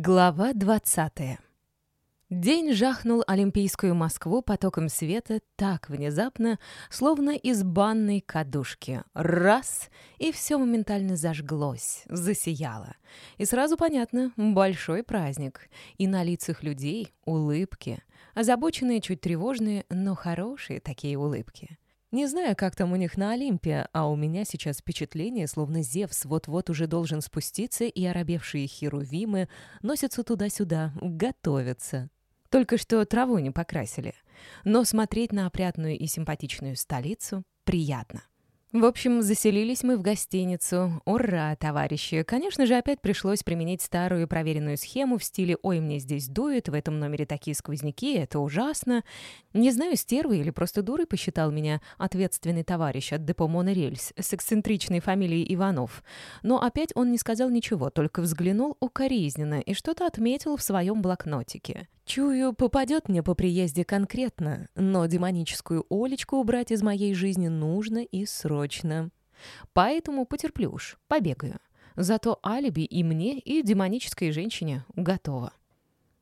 Глава 20 День жахнул Олимпийскую Москву потоком света так внезапно, словно из банной кадушки. Раз — и все моментально зажглось, засияло. И сразу понятно — большой праздник. И на лицах людей — улыбки. Озабоченные, чуть тревожные, но хорошие такие улыбки. Не знаю, как там у них на Олимпе, а у меня сейчас впечатление, словно Зевс вот-вот уже должен спуститься, и оробевшие херувимы носятся туда-сюда, готовятся. Только что траву не покрасили. Но смотреть на опрятную и симпатичную столицу приятно. В общем, заселились мы в гостиницу. Ура, товарищи! Конечно же, опять пришлось применить старую проверенную схему в стиле «Ой, мне здесь дует, в этом номере такие сквозняки, это ужасно». Не знаю, стервой или просто дурой посчитал меня ответственный товарищ от депо «Монорельс» с эксцентричной фамилией Иванов. Но опять он не сказал ничего, только взглянул укоризненно и что-то отметил в своем блокнотике. Чую, попадет мне по приезде конкретно, но демоническую Олечку убрать из моей жизни нужно и срочно. Поэтому потерплю уж, побегаю. Зато алиби и мне, и демонической женщине готово.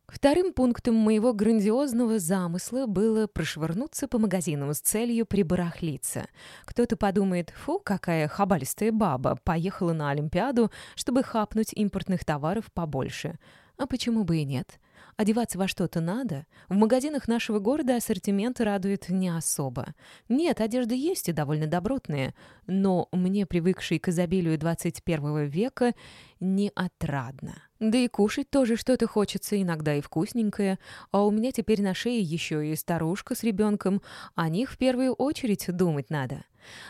Вторым пунктом моего грандиозного замысла было прошвырнуться по магазинам с целью прибарахлиться. Кто-то подумает, фу, какая хабалистая баба, поехала на Олимпиаду, чтобы хапнуть импортных товаров побольше. А почему бы и нет? Одеваться во что-то надо. В магазинах нашего города ассортимент радует не особо. Нет, одежда есть и довольно добротная, но мне, привыкшей к изобилию 21 века, не отрадно. Да и кушать тоже что-то хочется, иногда и вкусненькое. А у меня теперь на шее еще и старушка с ребенком. О них в первую очередь думать надо.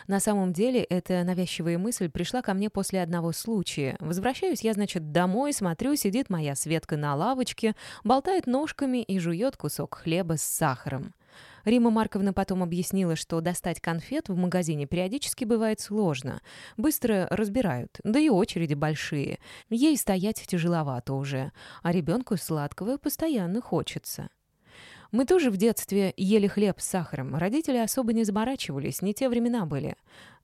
На самом деле, эта навязчивая мысль пришла ко мне после одного случая. Возвращаюсь я, значит, домой, смотрю, сидит моя Светка на лавочке, болтает ножками и жует кусок хлеба с сахаром. Рима Марковна потом объяснила, что достать конфет в магазине периодически бывает сложно. Быстро разбирают, да и очереди большие. Ей стоять тяжеловато уже, а ребенку сладкого постоянно хочется. Мы тоже в детстве ели хлеб с сахаром. Родители особо не заморачивались, не те времена были.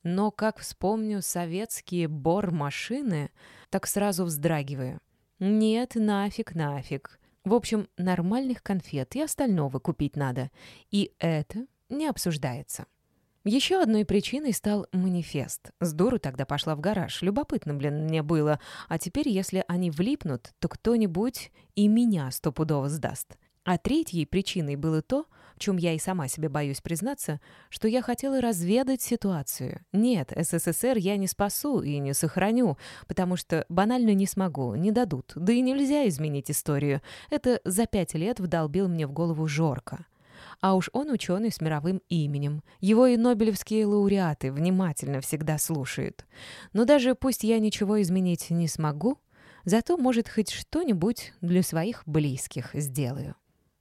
Но как вспомню советские бор-машины, так сразу вздрагиваю. Нет, нафиг, нафиг. В общем, нормальных конфет и остального купить надо. И это не обсуждается. Еще одной причиной стал манифест. С дуру тогда пошла в гараж. Любопытно, блин, мне было. А теперь, если они влипнут, то кто-нибудь и меня стопудово сдаст. А третьей причиной было то, в чем я и сама себе боюсь признаться, что я хотела разведать ситуацию. Нет, СССР я не спасу и не сохраню, потому что банально не смогу, не дадут. Да и нельзя изменить историю. Это за пять лет вдолбил мне в голову Жорка. А уж он ученый с мировым именем. Его и нобелевские лауреаты внимательно всегда слушают. Но даже пусть я ничего изменить не смогу, зато, может, хоть что-нибудь для своих близких сделаю.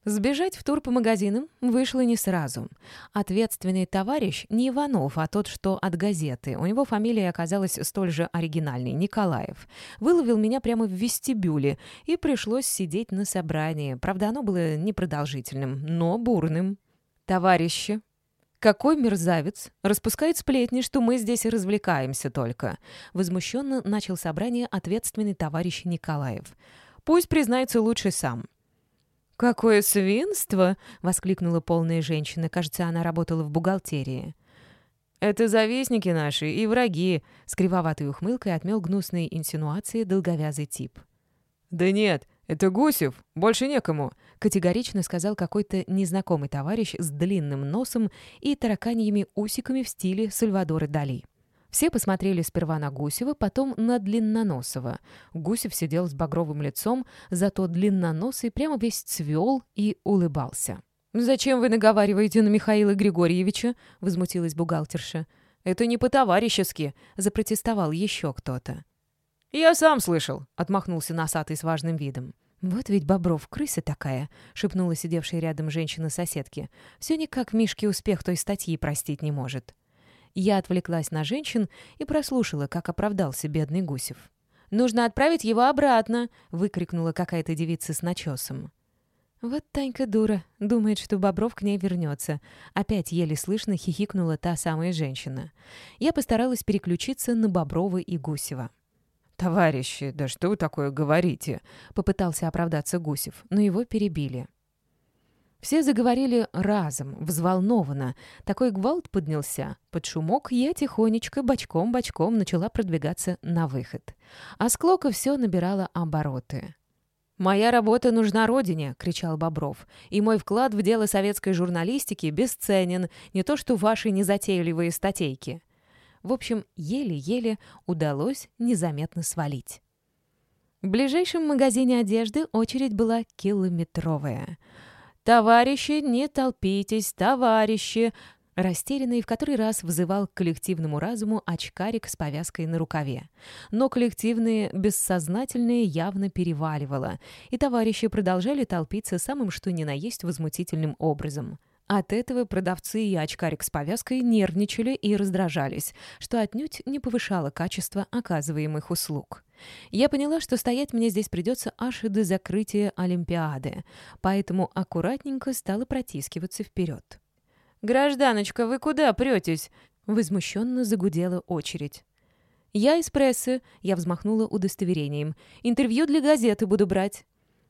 Сбежать в тур по магазинам вышло не сразу. Ответственный товарищ не Иванов, а тот, что от газеты. У него фамилия оказалась столь же оригинальной — Николаев. Выловил меня прямо в вестибюле, и пришлось сидеть на собрании. Правда, оно было непродолжительным, но бурным. «Товарищи, какой мерзавец! Распускает сплетни, что мы здесь развлекаемся только!» Возмущенно начал собрание ответственный товарищ Николаев. «Пусть признается лучше сам». «Какое свинство!» — воскликнула полная женщина. Кажется, она работала в бухгалтерии. «Это завистники наши и враги!» — с кривоватой ухмылкой отмел гнусные инсинуации долговязый тип. «Да нет, это Гусев, больше некому!» — категорично сказал какой-то незнакомый товарищ с длинным носом и тараканьими усиками в стиле Сальвадора Дали. Все посмотрели сперва на Гусева, потом на Длинноносова. Гусев сидел с багровым лицом, зато Длинноносый прямо весь цвел и улыбался. «Зачем вы наговариваете на Михаила Григорьевича?» — возмутилась бухгалтерша. «Это не по-товарищески», — запротестовал еще кто-то. «Я сам слышал», — отмахнулся носатый с важным видом. «Вот ведь Бобров, крыса такая», — шепнула сидевшая рядом женщина-соседки. «Все никак Мишке успех той статьи простить не может». Я отвлеклась на женщин и прослушала, как оправдался бедный Гусев. «Нужно отправить его обратно!» — выкрикнула какая-то девица с начесом. Вот Танька дура, думает, что Бобров к ней вернется. Опять еле слышно хихикнула та самая женщина. Я постаралась переключиться на Боброва и Гусева. «Товарищи, да что вы такое говорите?» — попытался оправдаться Гусев, но его перебили. Все заговорили разом, взволнованно. Такой гвалт поднялся. Под шумок я тихонечко, бочком-бочком начала продвигаться на выход. А склока все набирала обороты. «Моя работа нужна Родине!» — кричал Бобров. «И мой вклад в дело советской журналистики бесценен, не то что ваши незатейливые статейки». В общем, еле-еле удалось незаметно свалить. В ближайшем магазине одежды очередь была километровая — «Товарищи, не толпитесь, товарищи!» Растерянный в который раз вызывал к коллективному разуму очкарик с повязкой на рукаве. Но коллективные, бессознательные явно переваливало, и товарищи продолжали толпиться самым что ни на есть возмутительным образом. От этого продавцы и очкарик с повязкой нервничали и раздражались, что отнюдь не повышало качество оказываемых услуг. Я поняла, что стоять мне здесь придется аж до закрытия Олимпиады, поэтому аккуратненько стала протискиваться вперед. «Гражданочка, вы куда претесь?» Возмущенно загудела очередь. «Я из прессы», — я взмахнула удостоверением. «Интервью для газеты буду брать».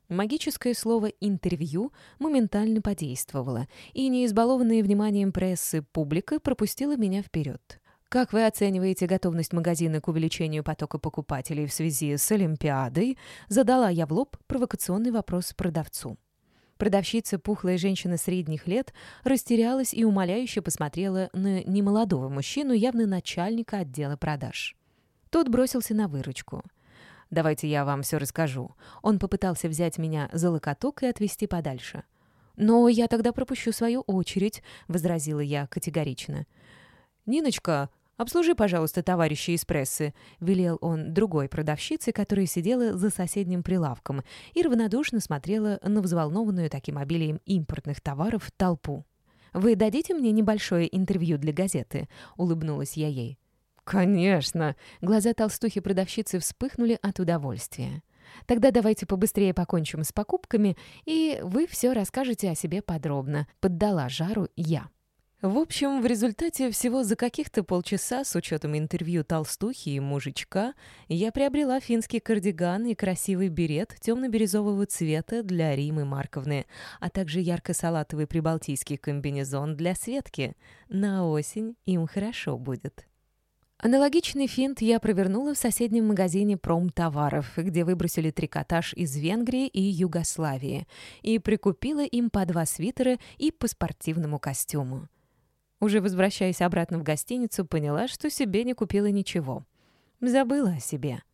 Магическое слово «интервью» моментально подействовало, и неизбалованная вниманием прессы публика пропустила меня вперед. Как вы оцениваете готовность магазина к увеличению потока покупателей в связи с Олимпиадой? Задала я в лоб провокационный вопрос продавцу. Продавщица, пухлая женщина средних лет, растерялась и умоляюще посмотрела на немолодого мужчину, явно начальника отдела продаж. Тот бросился на выручку. «Давайте я вам все расскажу». Он попытался взять меня за локоток и отвести подальше. «Но я тогда пропущу свою очередь», — возразила я категорично. «Ниночка, «Обслужи, пожалуйста, товарища из прессы», — велел он другой продавщице, которая сидела за соседним прилавком и равнодушно смотрела на взволнованную таким обилием импортных товаров толпу. «Вы дадите мне небольшое интервью для газеты?» — улыбнулась я ей. «Конечно!» — глаза толстухи-продавщицы вспыхнули от удовольствия. «Тогда давайте побыстрее покончим с покупками, и вы все расскажете о себе подробно», — поддала жару я. В общем, в результате всего за каких-то полчаса, с учетом интервью толстухи и мужичка, я приобрела финский кардиган и красивый берет темно-бирюзового цвета для Римы Марковны, а также ярко-салатовый прибалтийский комбинезон для Светки. На осень им хорошо будет. Аналогичный финт я провернула в соседнем магазине промтоваров, где выбросили трикотаж из Венгрии и Югославии, и прикупила им по два свитера и по спортивному костюму. Уже возвращаясь обратно в гостиницу, поняла, что себе не купила ничего. Забыла о себе.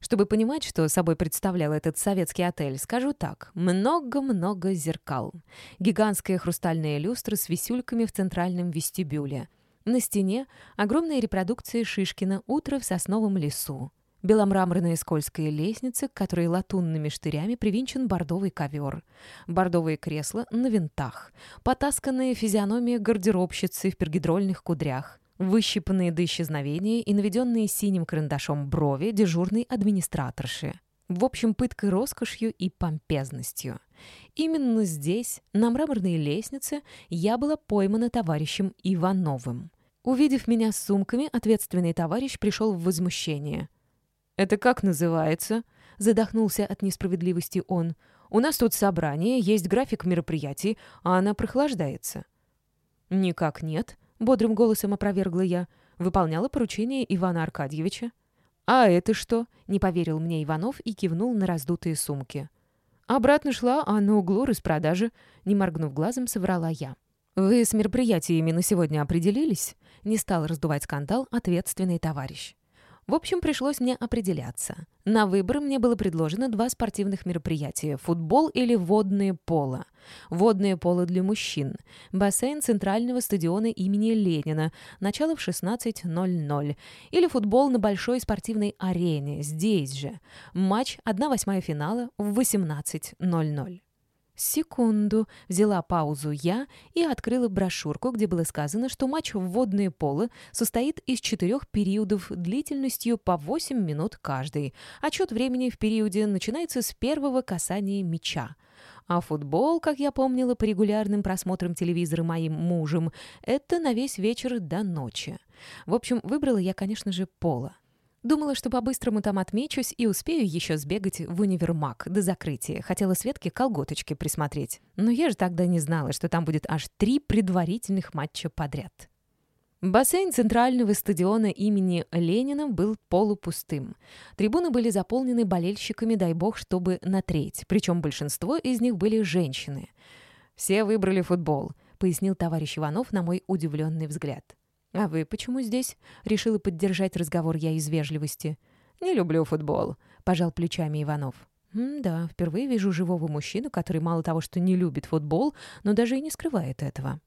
Чтобы понимать, что собой представлял этот советский отель, скажу так. Много-много зеркал. Гигантская хрустальная люстра с висюльками в центральном вестибюле. На стене огромная репродукция Шишкина «Утро в сосновом лесу». Беломраморная скользкая лестница, к которой латунными штырями привинчен бордовый ковер. Бордовые кресла на винтах. Потасканная физиономия гардеробщицы в пергидрольных кудрях. Выщипанные до исчезновения и наведенные синим карандашом брови дежурной администраторши. В общем, пыткой роскошью и помпезностью. Именно здесь, на мраморной лестнице, я была поймана товарищем Ивановым. Увидев меня с сумками, ответственный товарищ пришел в возмущение. «Это как называется?» — задохнулся от несправедливости он. «У нас тут собрание, есть график мероприятий, а она прохлаждается». «Никак нет», — бодрым голосом опровергла я. «Выполняла поручение Ивана Аркадьевича». «А это что?» — не поверил мне Иванов и кивнул на раздутые сумки. Обратно шла, а на углу распродажи. Не моргнув глазом, соврала я. «Вы с мероприятиями на сегодня определились?» Не стал раздувать скандал ответственный товарищ. В общем, пришлось мне определяться. На выбор мне было предложено два спортивных мероприятия – футбол или водное поло. Водное поло для мужчин. Бассейн Центрального стадиона имени Ленина. Начало в 16.00. Или футбол на большой спортивной арене, здесь же. Матч 1-8 финала в 18.00. Секунду. Взяла паузу я и открыла брошюрку, где было сказано, что матч в водные поло состоит из четырех периодов длительностью по 8 минут каждый. Отчет времени в периоде начинается с первого касания мяча. А футбол, как я помнила по регулярным просмотрам телевизора моим мужем, это на весь вечер до ночи. В общем, выбрала я, конечно же, поло. Думала, что по-быстрому там отмечусь и успею еще сбегать в универмаг до закрытия. Хотела Светке колготочки присмотреть. Но я же тогда не знала, что там будет аж три предварительных матча подряд. Бассейн центрального стадиона имени Ленина был полупустым. Трибуны были заполнены болельщиками, дай бог, чтобы на треть, причем большинство из них были женщины. «Все выбрали футбол», — пояснил товарищ Иванов на мой удивленный взгляд. «А вы почему здесь?» — решила поддержать разговор я из вежливости. «Не люблю футбол», — пожал плечами Иванов. «Да, впервые вижу живого мужчину, который мало того, что не любит футбол, но даже и не скрывает этого».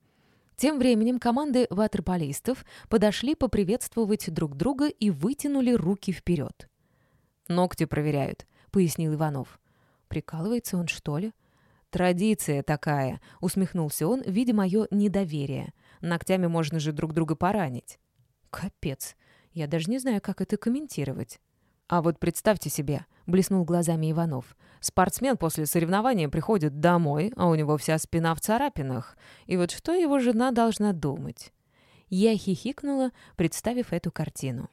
Тем временем команды ватерполистов подошли поприветствовать друг друга и вытянули руки вперед. «Ногти проверяют», — пояснил Иванов. «Прикалывается он, что ли?» «Традиция такая», — усмехнулся он, видя мое недоверие. «Ногтями можно же друг друга поранить». «Капец. Я даже не знаю, как это комментировать». «А вот представьте себе», — блеснул глазами Иванов. «Спортсмен после соревнования приходит домой, а у него вся спина в царапинах. И вот что его жена должна думать?» Я хихикнула, представив эту картину.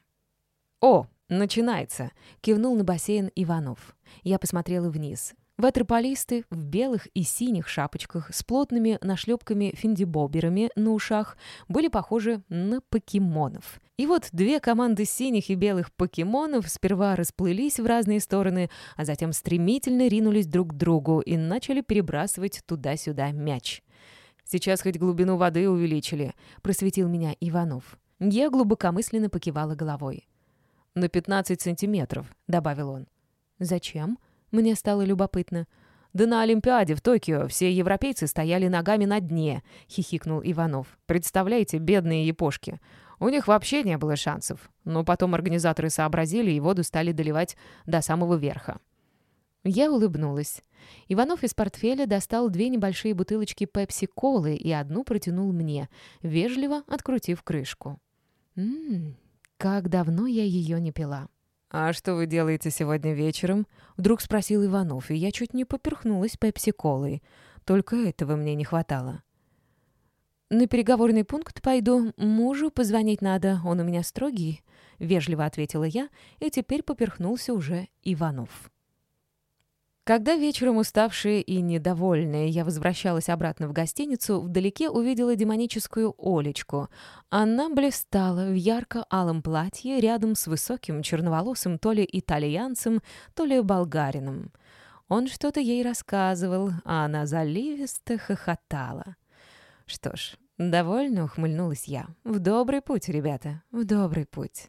«О, начинается!» — кивнул на бассейн Иванов. Я посмотрела вниз. Ватерполисты в белых и синих шапочках с плотными нашлепками-финдибоберами на ушах были похожи на покемонов. И вот две команды синих и белых покемонов сперва расплылись в разные стороны, а затем стремительно ринулись друг к другу и начали перебрасывать туда-сюда мяч. «Сейчас хоть глубину воды увеличили», — просветил меня Иванов. Я глубокомысленно покивала головой. «На 15 сантиметров», — добавил он. «Зачем?» Мне стало любопытно. «Да на Олимпиаде в Токио все европейцы стояли ногами на дне», — хихикнул Иванов. «Представляете, бедные япошки. У них вообще не было шансов. Но потом организаторы сообразили и воду стали доливать до самого верха». Я улыбнулась. Иванов из портфеля достал две небольшие бутылочки пепси-колы и одну протянул мне, вежливо открутив крышку. «Ммм, как давно я ее не пила». «А что вы делаете сегодня вечером?» — вдруг спросил Иванов, и я чуть не поперхнулась пепси-колой. Только этого мне не хватало. «На переговорный пункт пойду. Мужу позвонить надо, он у меня строгий», — вежливо ответила я, и теперь поперхнулся уже Иванов. Когда вечером уставшая и недовольная я возвращалась обратно в гостиницу, вдалеке увидела демоническую Олечку. Она блистала в ярко-алом платье рядом с высоким черноволосым то ли итальянцем, то ли болгарином. Он что-то ей рассказывал, а она заливисто хохотала. Что ж, довольно ухмыльнулась я. В добрый путь, ребята, в добрый путь.